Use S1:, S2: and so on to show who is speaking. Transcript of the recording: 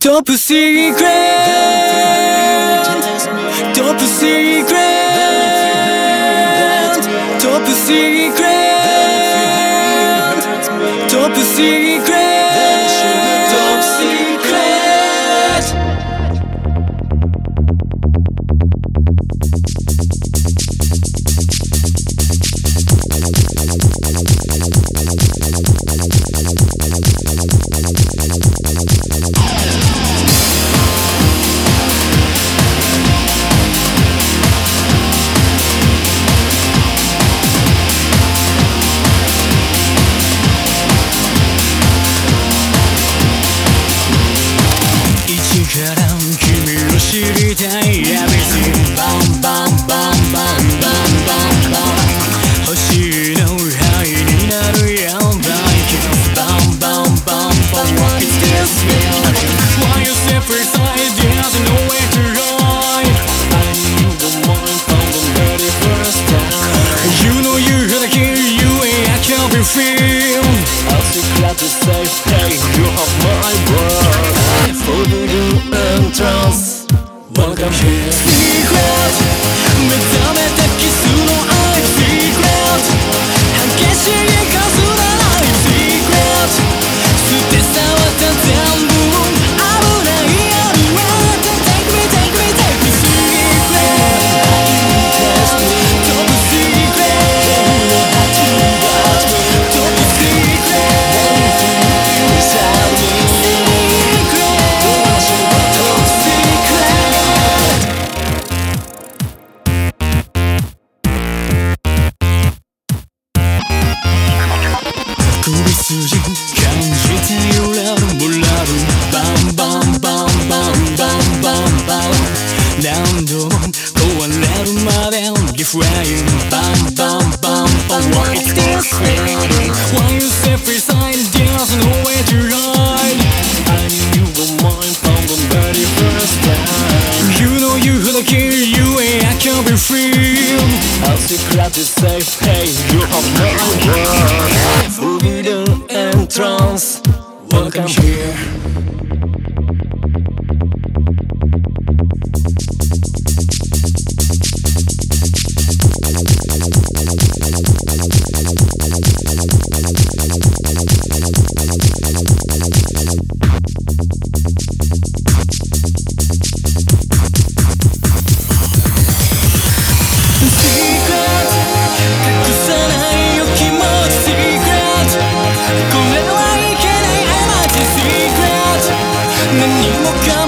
S1: Top secret Top secret Top secret Trust Вон там же Ты хоть, мы там 揺れる群れるバンバンバンバンバンバンバン何度も壊れるまでリフレインバンバンバンバン What is this feeling? When you step inside there's no way to hide I knew the mind from the very first time You know you gonna kill you and I can't be free I'll be glad to say hey you are my world Welcome here. Secret れは